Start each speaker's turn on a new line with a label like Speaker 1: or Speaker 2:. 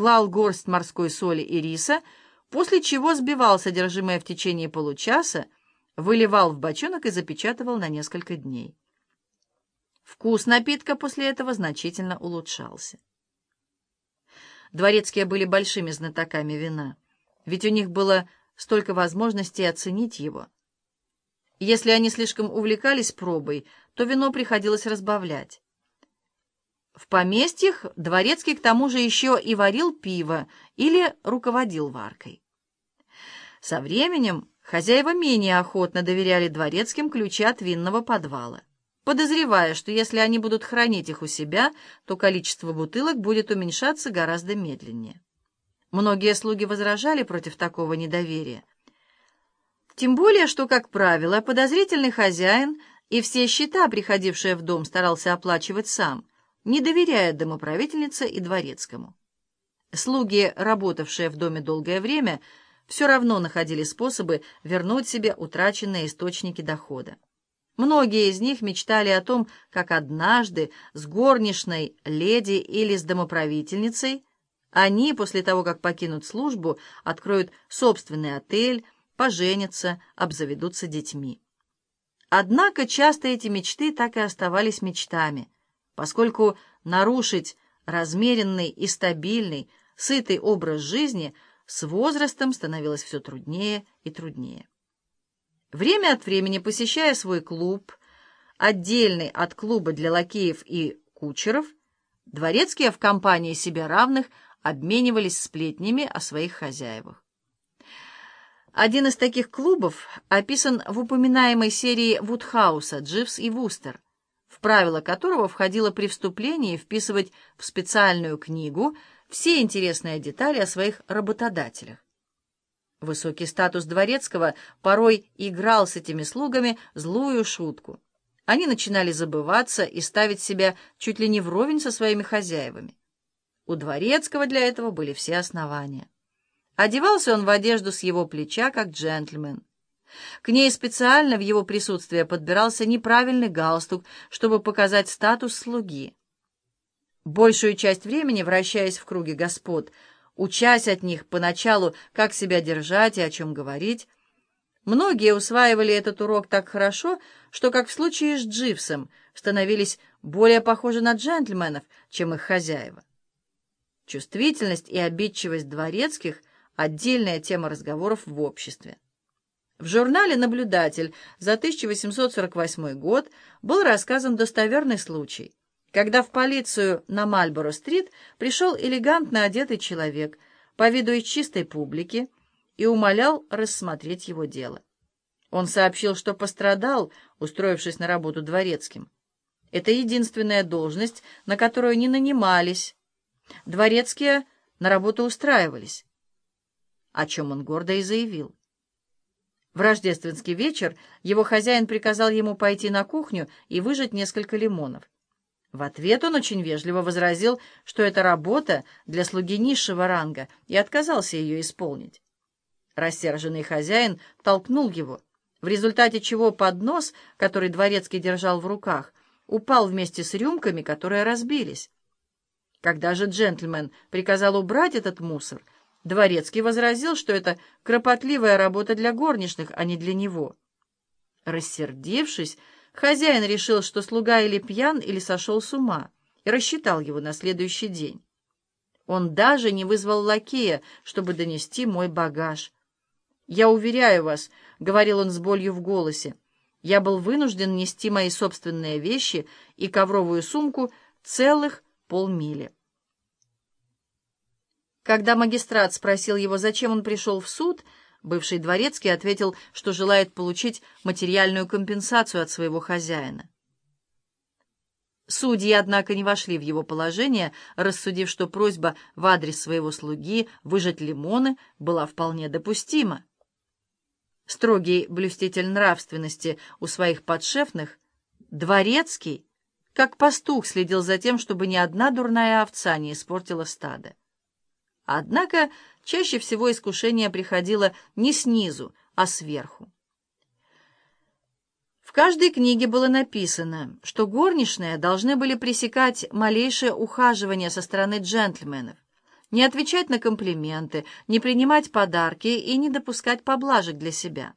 Speaker 1: клал горсть морской соли и риса, после чего сбивал содержимое в течение получаса, выливал в бочонок и запечатывал на несколько дней. Вкус напитка после этого значительно улучшался. Дворецкие были большими знатоками вина, ведь у них было столько возможностей оценить его. Если они слишком увлекались пробой, то вино приходилось разбавлять. В поместьях дворецкий к тому же еще и варил пиво или руководил варкой. Со временем хозяева менее охотно доверяли дворецким ключи от винного подвала, подозревая, что если они будут хранить их у себя, то количество бутылок будет уменьшаться гораздо медленнее. Многие слуги возражали против такого недоверия. Тем более, что, как правило, подозрительный хозяин и все счета, приходившие в дом, старался оплачивать сам, не доверяя домоправительнице и дворецкому. Слуги, работавшие в доме долгое время, все равно находили способы вернуть себе утраченные источники дохода. Многие из них мечтали о том, как однажды с горничной леди или с домоправительницей они, после того, как покинут службу, откроют собственный отель, поженятся, обзаведутся детьми. Однако часто эти мечты так и оставались мечтами, поскольку нарушить размеренный и стабильный, сытый образ жизни – с возрастом становилось все труднее и труднее. Время от времени, посещая свой клуб, отдельный от клуба для лакеев и кучеров, дворецкие в компании себе равных обменивались сплетнями о своих хозяевах. Один из таких клубов описан в упоминаемой серии Вудхауса «Дживс и Вустер», в правила которого входило при вступлении вписывать в специальную книгу все интересные детали о своих работодателях. Высокий статус дворецкого порой играл с этими слугами злую шутку. Они начинали забываться и ставить себя чуть ли не вровень со своими хозяевами. У дворецкого для этого были все основания. Одевался он в одежду с его плеча, как джентльмен. К ней специально в его присутствии подбирался неправильный галстук, чтобы показать статус слуги. Большую часть времени, вращаясь в круге господ, учась от них поначалу, как себя держать и о чем говорить, многие усваивали этот урок так хорошо, что, как в случае с Дживсом, становились более похожи на джентльменов, чем их хозяева. Чувствительность и обидчивость дворецких — отдельная тема разговоров в обществе. В журнале «Наблюдатель» за 1848 год был рассказан достоверный случай — когда в полицию на Мальборо-стрит пришел элегантно одетый человек, по виду из чистой публики, и умолял рассмотреть его дело. Он сообщил, что пострадал, устроившись на работу дворецким. Это единственная должность, на которую не нанимались. Дворецкие на работу устраивались, о чем он гордо и заявил. В рождественский вечер его хозяин приказал ему пойти на кухню и выжать несколько лимонов. В ответ он очень вежливо возразил, что это работа для слуги низшего ранга, и отказался ее исполнить. Рассерженный хозяин толкнул его, в результате чего поднос, который дворецкий держал в руках, упал вместе с рюмками, которые разбились. Когда же джентльмен приказал убрать этот мусор, дворецкий возразил, что это кропотливая работа для горничных, а не для него. Рассердившись, Хозяин решил, что слуга или пьян, или сошел с ума, и рассчитал его на следующий день. Он даже не вызвал лакея, чтобы донести мой багаж. «Я уверяю вас», — говорил он с болью в голосе, — «я был вынужден нести мои собственные вещи и ковровую сумку целых полмили». Когда магистрат спросил его, зачем он пришел в суд, — Бывший дворецкий ответил, что желает получить материальную компенсацию от своего хозяина. Судьи, однако, не вошли в его положение, рассудив, что просьба в адрес своего слуги выжать лимоны была вполне допустима. Строгий блюститель нравственности у своих подшефных, дворецкий, как пастух следил за тем, чтобы ни одна дурная овца не испортила стадо. Однако чаще всего искушение приходило не снизу, а сверху. В каждой книге было написано, что горничные должны были пресекать малейшее ухаживание со стороны джентльменов, не отвечать на комплименты, не принимать подарки и не допускать поблажек для себя.